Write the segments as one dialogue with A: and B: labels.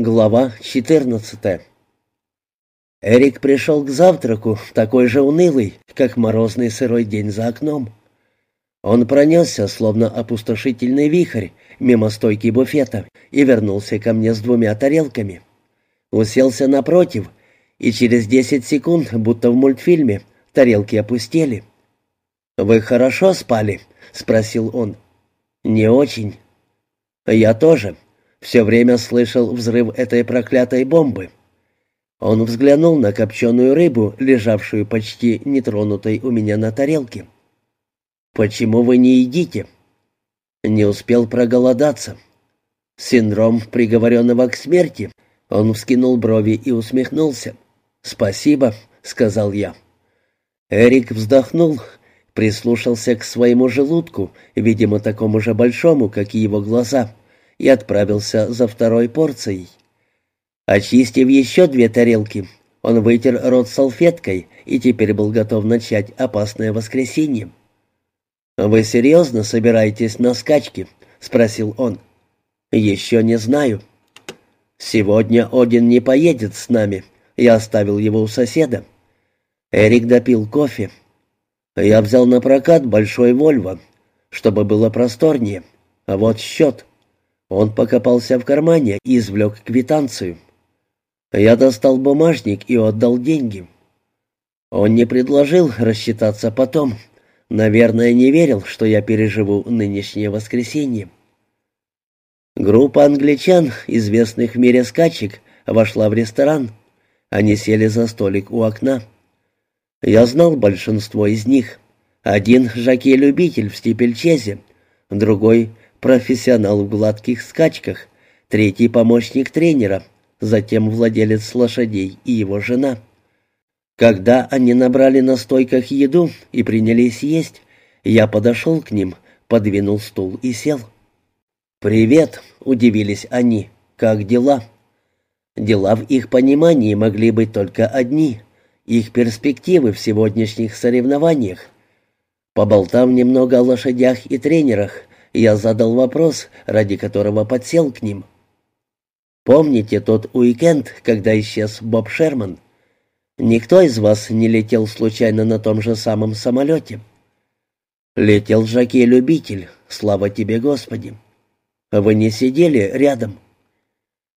A: Глава 14 Эрик пришел к завтраку, такой же унылый, как морозный сырой день за окном. Он пронесся, словно опустошительный вихрь, мимо стойки буфета и вернулся ко мне с двумя тарелками. Уселся напротив, и через десять секунд, будто в мультфильме, тарелки опустели. «Вы хорошо спали?» — спросил он. «Не очень». «Я тоже», все время слышал взрыв этой проклятой бомбы. Он взглянул на копченую рыбу, лежавшую почти нетронутой у меня на тарелке. «Почему вы не едите?» «Не успел проголодаться». «Синдром приговоренного к смерти». Он вскинул брови и усмехнулся. «Спасибо», — сказал я. Эрик вздохнул, прислушался к своему желудку, видимо, такому же большому, как и его глаза — и отправился за второй порцией. Очистив еще две тарелки, он вытер рот салфеткой и теперь был готов начать опасное воскресенье. «Вы серьезно собираетесь на скачки?» — спросил он. «Еще не знаю. Сегодня Один не поедет с нами. Я оставил его у соседа». Эрик допил кофе. «Я взял на прокат большой Вольво, чтобы было просторнее. А вот счет». Он покопался в кармане и извлек квитанцию. Я достал бумажник и отдал деньги. Он не предложил рассчитаться потом. Наверное, не верил, что я переживу нынешнее воскресенье. Группа англичан, известных в мире скачек, вошла в ресторан. Они сели за столик у окна. Я знал большинство из них. Один — жокей-любитель в стипельчезе, другой профессионал в гладких скачках, третий помощник тренера, затем владелец лошадей и его жена. Когда они набрали на стойках еду и принялись есть, я подошел к ним, подвинул стул и сел. «Привет!» — удивились они. «Как дела?» Дела в их понимании могли быть только одни — их перспективы в сегодняшних соревнованиях. Поболтав немного о лошадях и тренерах, я задал вопрос, ради которого подсел к ним. «Помните тот уикенд, когда исчез Боб Шерман? Никто из вас не летел случайно на том же самом самолете?» «Летел Жаки-любитель, слава тебе, Господи!» «Вы не сидели рядом?»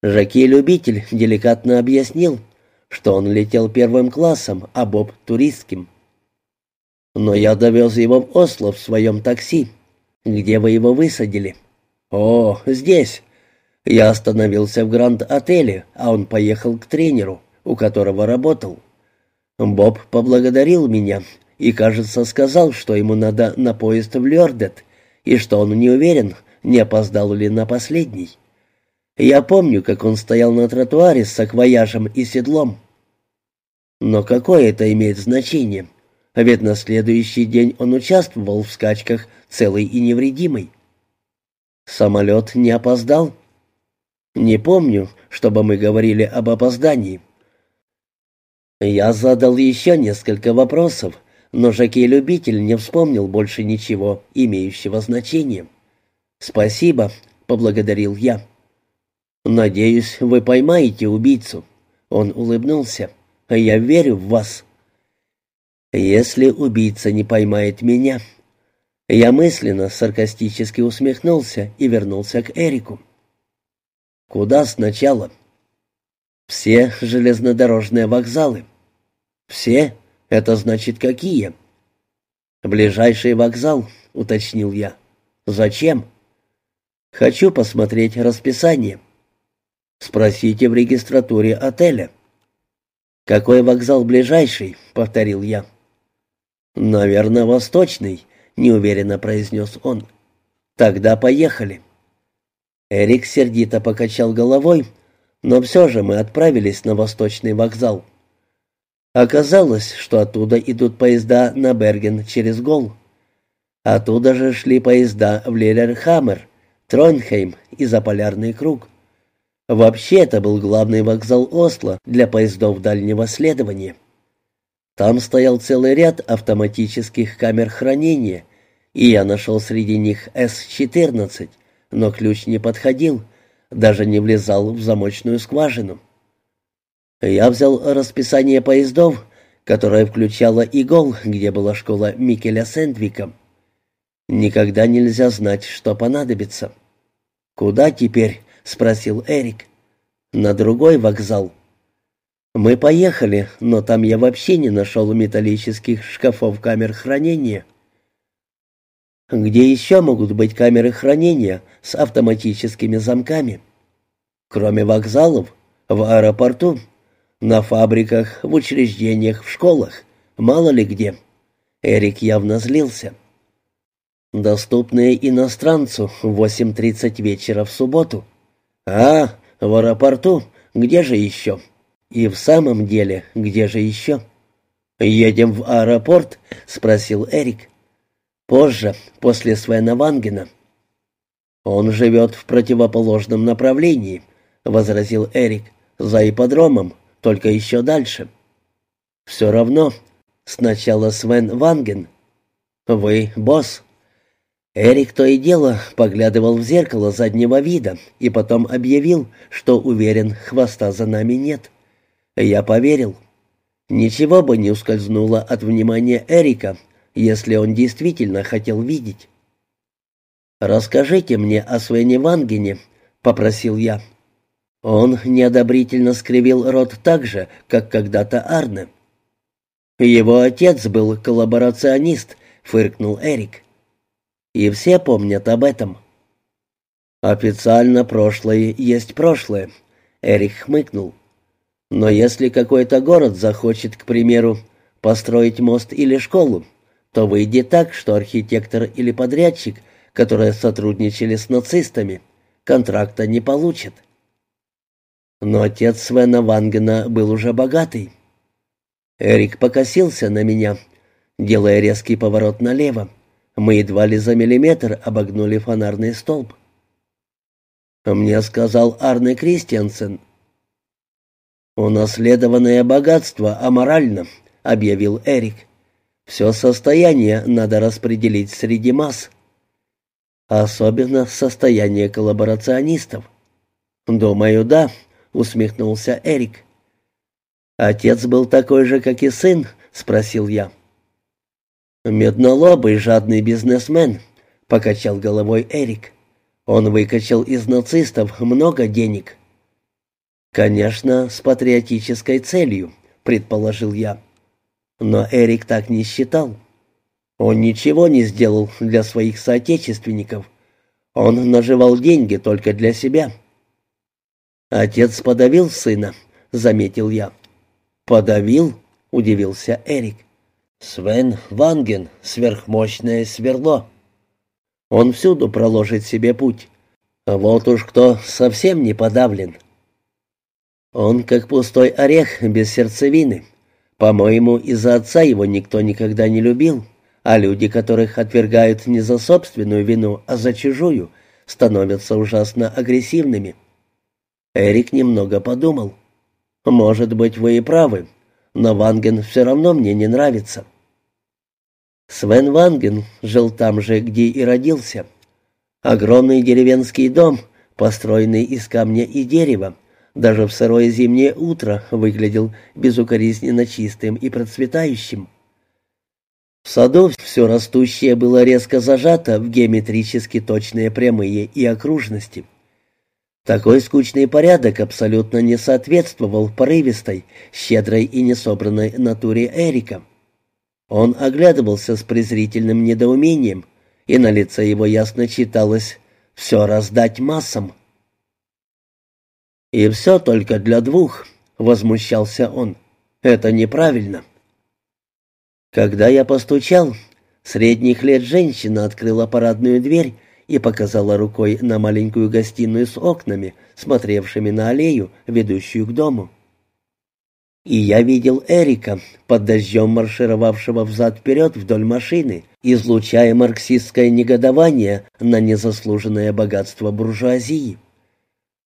A: Жаки-любитель деликатно объяснил, что он летел первым классом, а Боб — туристским. «Но я довез его в Осло в своем такси», «Где вы его высадили?» «О, здесь». Я остановился в Гранд-отеле, а он поехал к тренеру, у которого работал. Боб поблагодарил меня и, кажется, сказал, что ему надо на поезд в Лёрдет, и что он не уверен, не опоздал ли на последний. Я помню, как он стоял на тротуаре с саквояжем и седлом. Но какое это имеет значение? Ведь на следующий день он участвовал в скачках целый и невредимый. Самолет не опоздал? Не помню, чтобы мы говорили об опоздании. Я задал еще несколько вопросов, но Жакей-любитель не вспомнил больше ничего, имеющего значения. «Спасибо», — поблагодарил я. «Надеюсь, вы поймаете убийцу». Он улыбнулся. «Я верю в вас». «Если убийца не поймает меня...» Я мысленно саркастически усмехнулся и вернулся к Эрику. «Куда сначала?» «Все железнодорожные вокзалы». «Все? Это значит какие?» «Ближайший вокзал», — уточнил я. «Зачем?» «Хочу посмотреть расписание». «Спросите в регистратуре отеля». «Какой вокзал ближайший?» — повторил я. «Наверное, восточный», — неуверенно произнес он. «Тогда поехали». Эрик сердито покачал головой, но все же мы отправились на восточный вокзал. Оказалось, что оттуда идут поезда на Берген через Гол. Оттуда же шли поезда в Лилерхаммер, Тронхейм и Заполярный круг. Вообще это был главный вокзал Осло для поездов дальнего следования. Там стоял целый ряд автоматических камер хранения, и я нашел среди них С-14, но ключ не подходил, даже не влезал в замочную скважину. Я взял расписание поездов, которое включало и гол, где была школа Микеля Сэндвика. Никогда нельзя знать, что понадобится. «Куда теперь?» — спросил Эрик. «На другой вокзал». Мы поехали, но там я вообще не нашел металлических шкафов камер хранения. Где еще могут быть камеры хранения с автоматическими замками? Кроме вокзалов, в аэропорту, на фабриках, в учреждениях, в школах, мало ли где. Эрик явно злился. Доступные иностранцу в 8.30 вечера в субботу. А, в аэропорту, где же еще? И в самом деле, где же еще? «Едем в аэропорт?» — спросил Эрик. «Позже, после Свена Вангена». «Он живет в противоположном направлении», — возразил Эрик, — «за ипподромом, только еще дальше». «Все равно. Сначала Свен Ванген. Вы босс». Эрик то и дело поглядывал в зеркало заднего вида и потом объявил, что уверен, хвоста за нами нет. Я поверил. Ничего бы не ускользнуло от внимания Эрика, если он действительно хотел видеть. «Расскажите мне о Свене Вангене», — попросил я. Он неодобрительно скривил рот так же, как когда-то Арне. «Его отец был коллаборационист», — фыркнул Эрик. «И все помнят об этом». «Официально прошлое есть прошлое», — Эрик хмыкнул. Но если какой-то город захочет, к примеру, построить мост или школу, то выйдет так, что архитектор или подрядчик, которые сотрудничали с нацистами, контракта не получат. Но отец Свена Вангена был уже богатый. Эрик покосился на меня, делая резкий поворот налево. Мы едва ли за миллиметр обогнули фонарный столб. Мне сказал Арне Кристиансен, «Унаследованное богатство аморально», — объявил Эрик. «Все состояние надо распределить среди масс. Особенно состояние коллаборационистов». «Думаю, да», — усмехнулся Эрик. «Отец был такой же, как и сын?» — спросил я. «Меднолобый жадный бизнесмен», — покачал головой Эрик. «Он выкачал из нацистов много денег». «Конечно, с патриотической целью», — предположил я. Но Эрик так не считал. Он ничего не сделал для своих соотечественников. Он наживал деньги только для себя. «Отец подавил сына», — заметил я. «Подавил?» — удивился Эрик. «Свен Ванген — сверхмощное сверло. Он всюду проложит себе путь. Вот уж кто совсем не подавлен». Он как пустой орех без сердцевины. По-моему, из-за отца его никто никогда не любил, а люди, которых отвергают не за собственную вину, а за чужую, становятся ужасно агрессивными. Эрик немного подумал. «Может быть, вы и правы, но Ванген все равно мне не нравится». Свен Ванген жил там же, где и родился. Огромный деревенский дом, построенный из камня и дерева, даже в сырое зимнее утро выглядел безукоризненно чистым и процветающим. В саду все растущее было резко зажато в геометрически точные прямые и окружности. Такой скучный порядок абсолютно не соответствовал порывистой, щедрой и несобранной натуре Эрика. Он оглядывался с презрительным недоумением, и на лице его ясно читалось «все раздать массам». «И все только для двух», — возмущался он. «Это неправильно». Когда я постучал, средних лет женщина открыла парадную дверь и показала рукой на маленькую гостиную с окнами, смотревшими на аллею, ведущую к дому. И я видел Эрика, под дождем маршировавшего взад-вперед вдоль машины, излучая марксистское негодование на незаслуженное богатство буржуазии.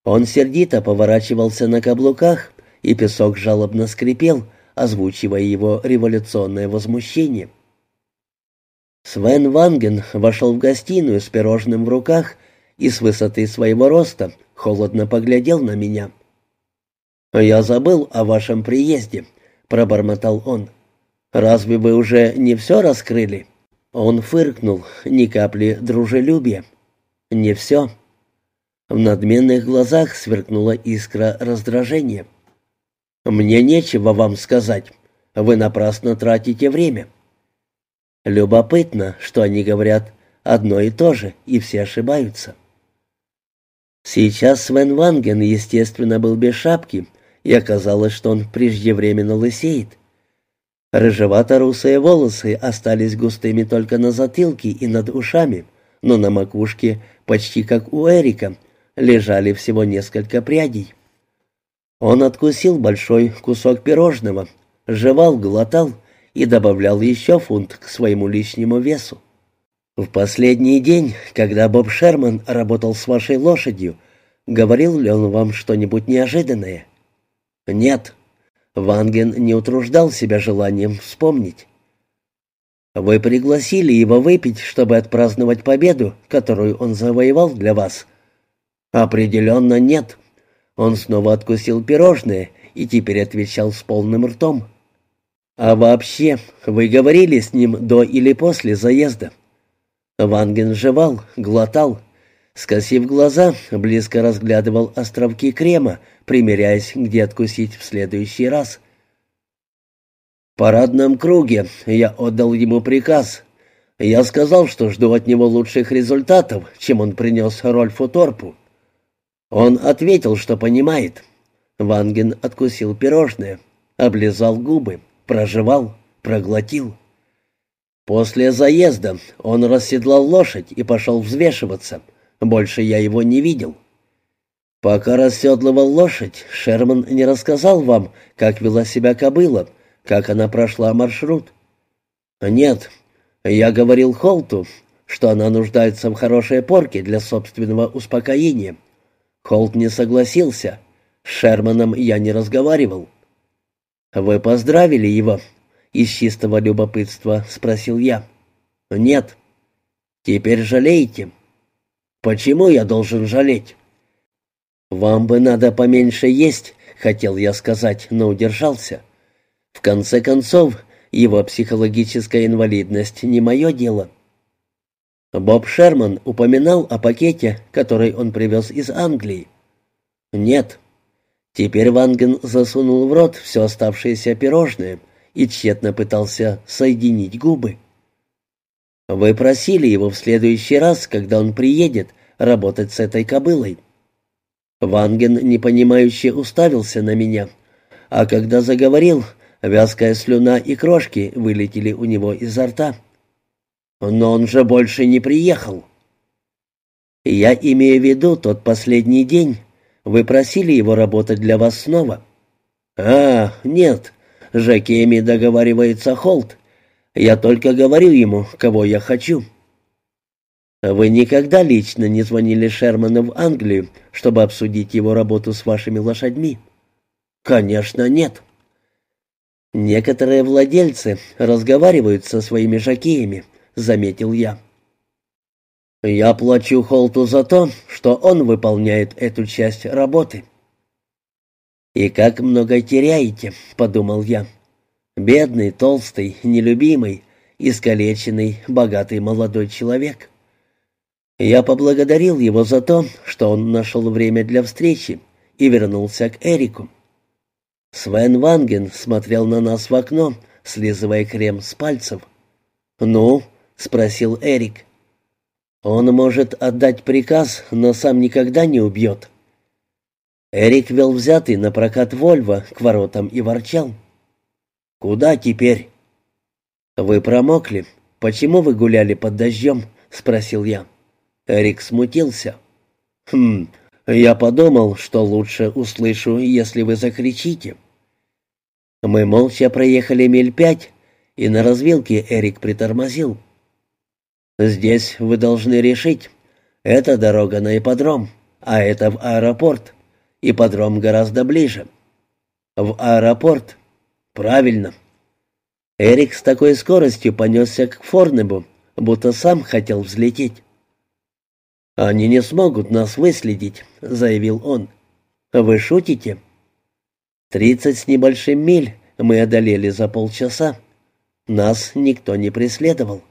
A: Он сердито поворачивался на каблуках, и песок жалобно скрипел, озвучивая его революционное возмущение. Свен Ванген вошел в гостиную с пирожным в руках и с высоты своего роста холодно поглядел на меня. «Я забыл о вашем приезде», — пробормотал он. «Разве вы уже не все раскрыли?» Он фыркнул, ни капли дружелюбия. «Не все». В надменных глазах сверкнула искра раздражения. «Мне нечего вам сказать. Вы напрасно тратите время». Любопытно, что они говорят одно и то же, и все ошибаются. Сейчас Свен Ванген, естественно, был без шапки, и оказалось, что он преждевременно лысеет. Рыжевато-русые волосы остались густыми только на затылке и над ушами, но на макушке, почти как у Эрика, лежали всего несколько прядей. Он откусил большой кусок пирожного, жевал, глотал и добавлял еще фунт к своему лишнему весу. В последний день, когда Боб Шерман работал с вашей лошадью, говорил ли он вам что-нибудь неожиданное? Нет. Ванген не утруждал себя желанием вспомнить. Вы пригласили его выпить, чтобы отпраздновать победу, которую он завоевал для вас? Определенно нет. Он снова откусил пирожное и теперь отвечал с полным ртом. А вообще, вы говорили с ним до или после заезда? Ванген жевал, глотал, скосив глаза, близко разглядывал островки крема, примеряясь, где откусить в следующий раз. В парадном круге я отдал ему приказ. Я сказал, что жду от него лучших результатов, чем он принес Рольфу Торпу. Он ответил, что понимает. Ванген откусил пирожное, облизал губы, прожевал, проглотил. После заезда он расседлал лошадь и пошел взвешиваться. Больше я его не видел. Пока расседлывал лошадь, Шерман не рассказал вам, как вела себя кобыла, как она прошла маршрут. Нет, я говорил Холту, что она нуждается в хорошей порке для собственного успокоения. Холт не согласился. С Шерманом я не разговаривал. Вы поздравили его? Из чистого любопытства спросил я. «Нет». «Теперь жалеете?» «Почему я должен жалеть?» «Вам бы надо поменьше есть», — хотел я сказать, но удержался. В конце концов, его психологическая инвалидность не мое дело. Боб Шерман упоминал о пакете, который он привез из Англии. «Нет». Теперь Ванген засунул в рот все оставшееся пирожное — и тщетно пытался соединить губы. «Вы просили его в следующий раз, когда он приедет, работать с этой кобылой». Ванген, непонимающе, уставился на меня, а когда заговорил, вязкая слюна и крошки вылетели у него изо рта. «Но он же больше не приехал». «Я имею в виду тот последний день. Вы просили его работать для вас снова». «А, нет, Жакеми договаривается Холт. Я только говорю ему, кого я хочу». «Вы никогда лично не звонили Шерману в Англию, чтобы обсудить его работу с вашими лошадьми?» «Конечно, нет». «Некоторые владельцы разговаривают со своими жакеями», — заметил я. «Я плачу Холту за то, что он выполняет эту часть работы». «И как много теряете», — подумал я. «Бедный, толстый, нелюбимый, искалеченный, богатый молодой человек». Я поблагодарил его за то, что он нашел время для встречи, и вернулся к Эрику. Свен Ванген смотрел на нас в окно, слизывая крем с пальцев. «Ну?» — спросил Эрик. «Он может отдать приказ, но сам никогда не убьет». Эрик вел взятый на прокат Вольво к воротам и ворчал. «Куда теперь?» «Вы промокли. Почему вы гуляли под дождем?» — спросил я. Эрик смутился. «Хм, я подумал, что лучше услышу, если вы закричите». Мы молча проехали миль пять, и на развилке Эрик притормозил. «Здесь вы должны решить. Это дорога на ипподром, а это в аэропорт. Ипподром гораздо ближе. В аэропорт. Правильно. Эрик с такой скоростью понесся к Форнебу, будто сам хотел взлететь. «Они не смогут нас выследить», — заявил он. «Вы шутите?» «Тридцать с небольшим миль мы одолели за полчаса. Нас никто не преследовал».